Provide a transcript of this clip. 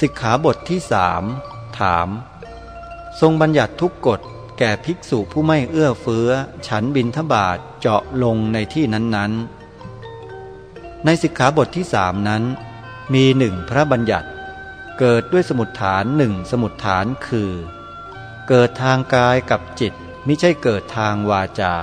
สิกขาบทที่สามถาม ทรงบัญญัติทุกกฎแก่ภิกษุผู้ไม่เอื้อเฟื้อ ฉันบินทบาทเจาะลงในที่นั้นๆ ในสิกขาบทที่สามนั้น มีหนึ่งพระบัญญัติ เกิดด้วยสมุดฐานหนึ่งสมุดฐานคือ เกิดทางกายกับจิตไม่ใช่เกิดทางวาจา